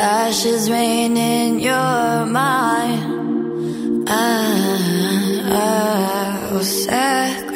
Ashes rain in your mind. I, I will sacrifice.